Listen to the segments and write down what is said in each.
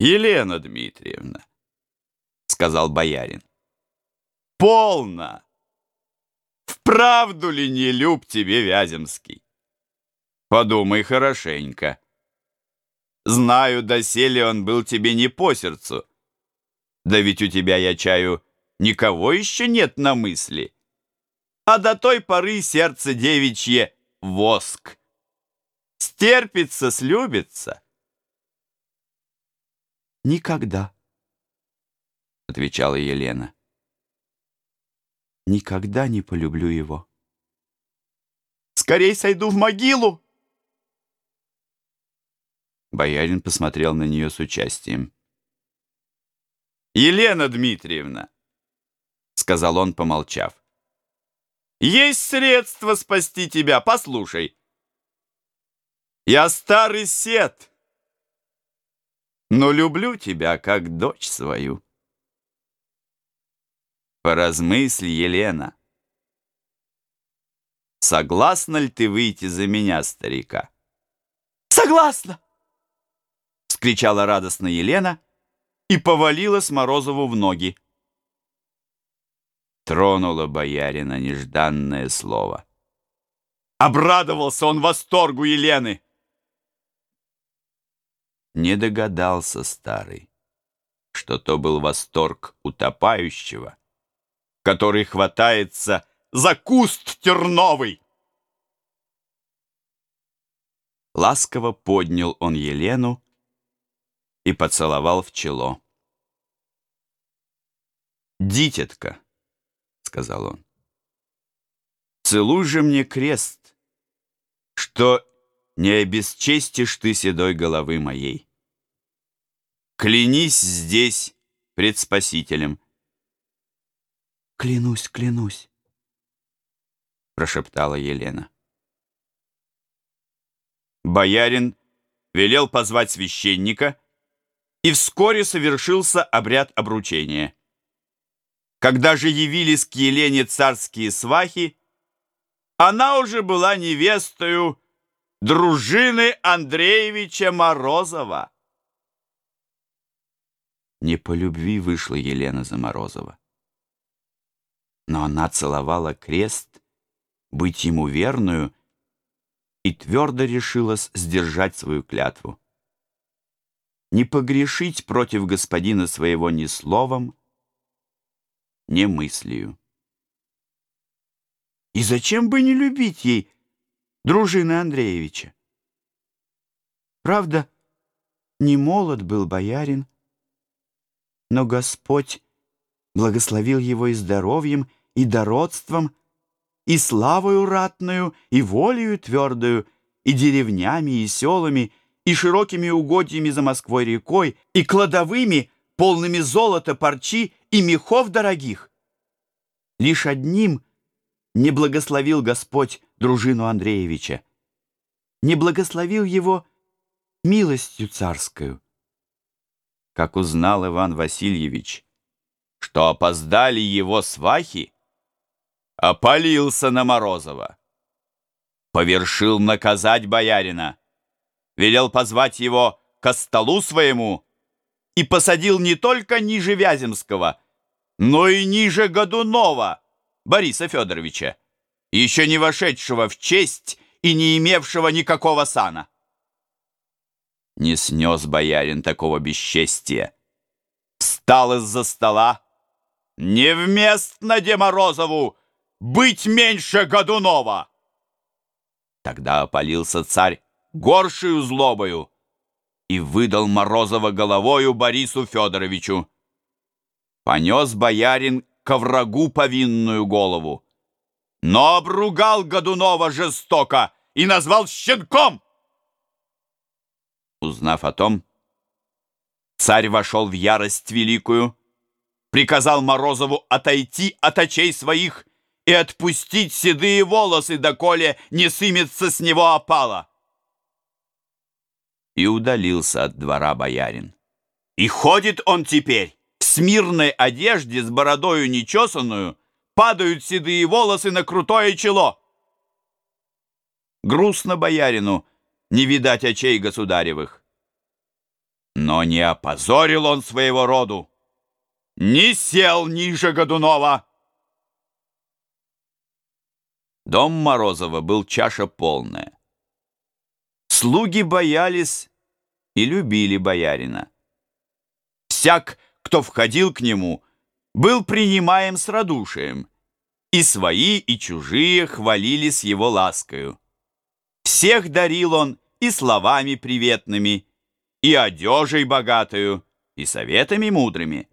Елена Дмитриевна, сказал боярин. Полно! Вправду ли не люб тебе Вяземский? Подумай хорошенько. Знаю, доселе он был тебе не по сердцу. Да ведь у тебя, я чаю, никого еще нет на мысли. А до той поры сердце девичье — воск. Стерпится, слюбится. Никогда, — отвечала Елена. Никогда не полюблю его. Скорей сойду в могилу! Боярин посмотрел на нее с участием. «Елена Дмитриевна», — сказал он, помолчав, — «есть средства спасти тебя, послушай. Я старый сет, но люблю тебя, как дочь свою». Поразмысли, Елена. Согласна ли ты выйти за меня, старика? Согласна! Вскричала радостно Елена и повалилась Морозову в ноги. Тронуло боярина нежданное слово. Обрадовался он восторгу Елены. Не догадался старый, что то был восторг утопающего, который хватается за куст терновый. Ласково поднял он Елену и поцеловал в чело. «Дитятка», — сказал он, — «целуй же мне крест, что не обесчестишь ты седой головы моей. Клянись здесь пред Спасителем». «Клянусь, клянусь», — прошептала Елена. Боярин велел позвать священника, и вскоре совершился обряд обручения. Когда же явились к Елене царские свахи, она уже была невестою дружины Андреевича Морозова. Не по любви вышла Елена за Морозова но она целовала крест, быть ему верную, и твердо решилась сдержать свою клятву. Не погрешить против господина своего ни словом, ни мыслью. И зачем бы не любить ей дружины Андреевича? Правда, не молод был боярин, но Господь благословил его и здоровьем, и дородством, и славою ратную, и волею твердою, и деревнями, и селами, и широкими угодьями за Москвой рекой, и кладовыми, полными золота, парчи и мехов дорогих. Лишь одним не благословил Господь дружину Андреевича, не благословил его милостью царскую. Как узнал Иван Васильевич, что опоздали его свахи, опалился на Морозова. Повершил наказать боярина, велел позвать его к столу своему и посадил не только ниже Вяземского, но и ниже Годунова Бориса Федоровича, еще не вошедшего в честь и не имевшего никакого сана. Не снес боярин такого бесчестия. Встал из-за стола, невместно Деморозову быть меньше Годунова. Тогда опалился царь горшую злобою и выдал Морозова головою Борису Федоровичу. Понес боярин ко врагу повинную голову, но обругал Годунова жестоко и назвал щенком. Узнав о том, царь вошел в ярость великую, приказал Морозову отойти от очей своих и отпустить седые волосы, доколе не сымется с него опала. И удалился от двора боярин. И ходит он теперь в смирной одежде с бородою нечесанную, падают седые волосы на крутое чело. Грустно боярину не видать очей государевых. Но не опозорил он своего роду, не сел ниже Годунова. Дом Морозова был чаша полная. Слуги боялись и любили боярина. Всяк, кто входил к нему, был принимаем с радушием, и свои, и чужие хвалили с его ласкою. Всех дарил он и словами приветными, и одежей богатую, и советами мудрыми.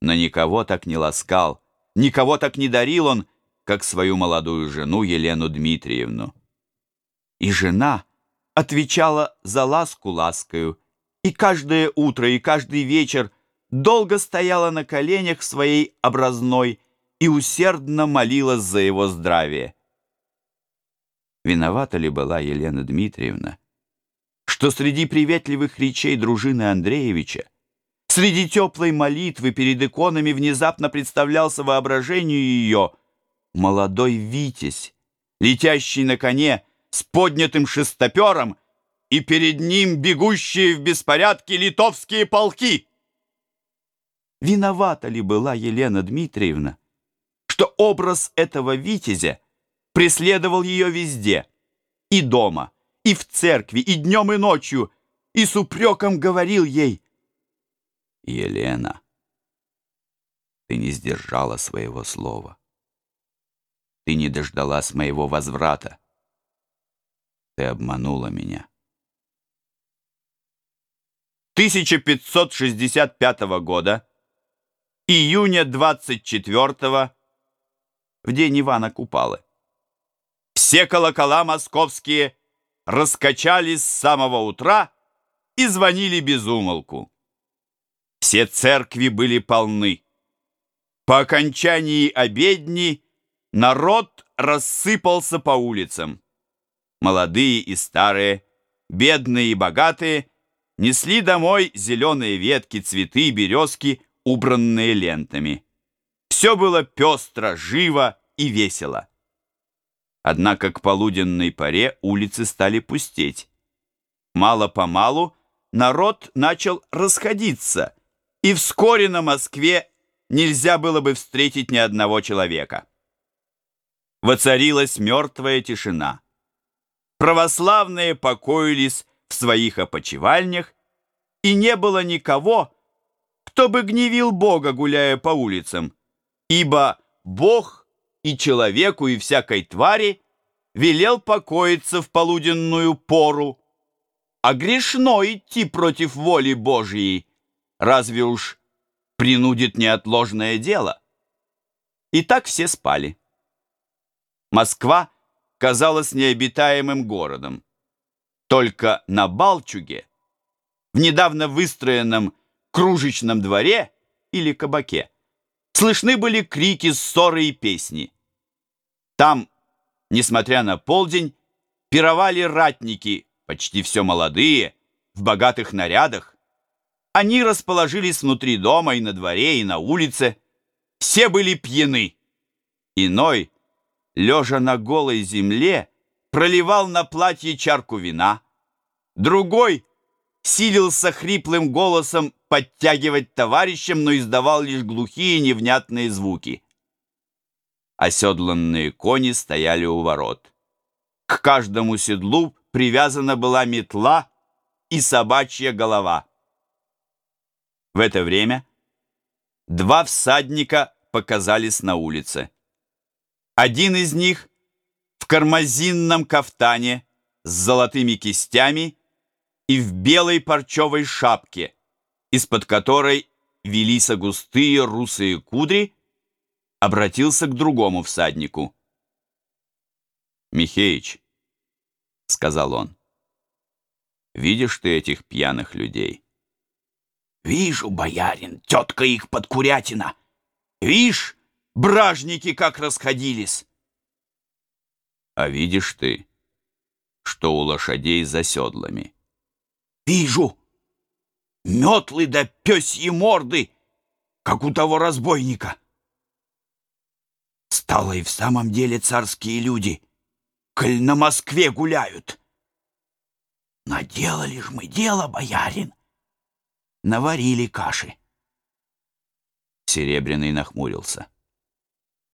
Но никого так не ласкал, никого так не дарил он, как свою молодую жену Елену Дмитриевну. И жена отвечала за ласку ласкою, и каждое утро и каждый вечер долго стояла на коленях своей образной и усердно молилась за его здравие. Виновата ли была Елена Дмитриевна, что среди приветливых речей дружины Андреевича, среди теплой молитвы перед иконами внезапно представлялся воображению ее молодой Витязь, летящий на коне с поднятым шестопером и перед ним бегущие в беспорядке литовские полки. Виновата ли была Елена Дмитриевна, что образ этого Витязя преследовал ее везде, и дома, и в церкви, и днем, и ночью, и с упреком говорил ей, «Елена, ты не сдержала своего слова. Ты не дождалась моего возврата. Ты обманула меня». 1565 года июня 24 в день Ивана Купалы. Все колокола московские раскачались с самого утра и звонили без умолку. Все церкви были полны. По окончании обедни народ рассыпался по улицам. Молодые и старые, бедные и богатые несли домой зеленые ветки, цветы, березки, убранные лентами. Все было пестро, живо и весело. Однако к полуденной поре улицы стали пустеть. Мало-помалу народ начал расходиться, и вскоре на Москве нельзя было бы встретить ни одного человека. Воцарилась мертвая тишина. Православные покоились в своих опочивальнях, и не было никого, кто бы гневил Бога, гуляя по улицам, ибо Бог и человеку, и всякой твари велел покоиться в полуденную пору, а грешно идти против воли Божьей, разве уж принудит неотложное дело. И так все спали. Москва казалась необитаемым городом. Только на Балчуге, в недавно выстроенном кружечном дворе или кабаке, слышны были крики, ссоры и песни. Там, несмотря на полдень, пировали ратники, почти все молодые, в богатых нарядах. Они расположились внутри дома и на дворе, и на улице. Все были пьяны. Иной, лежа на голой земле, проливал на платье чарку вина. Другой силился хриплым голосом подтягивать товарищам, но издавал лишь глухие невнятные звуки. Оседланные кони стояли у ворот. К каждому седлу привязана была метла и собачья голова. В это время два всадника показались на улице. Один из них в кармазинном кафтане с золотыми кистями и в белой парчевой шапке, из-под которой велись густые русые кудри, обратился к другому всаднику. «Михеич», — сказал он, — «видишь ты этих пьяных людей?» «Вижу, боярин, тетка их подкурятина. Вишь, бражники как расходились!» А видишь ты, что у лошадей за седлами? Вижу. Метлы да пёсьи морды, как у того разбойника. Стало и в самом деле царские люди, коль на Москве гуляют. Наделали ж мы дело, боярин. наварили каши. Серебряный нахмурился.